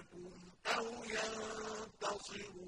ينصركم أو ينتصروا.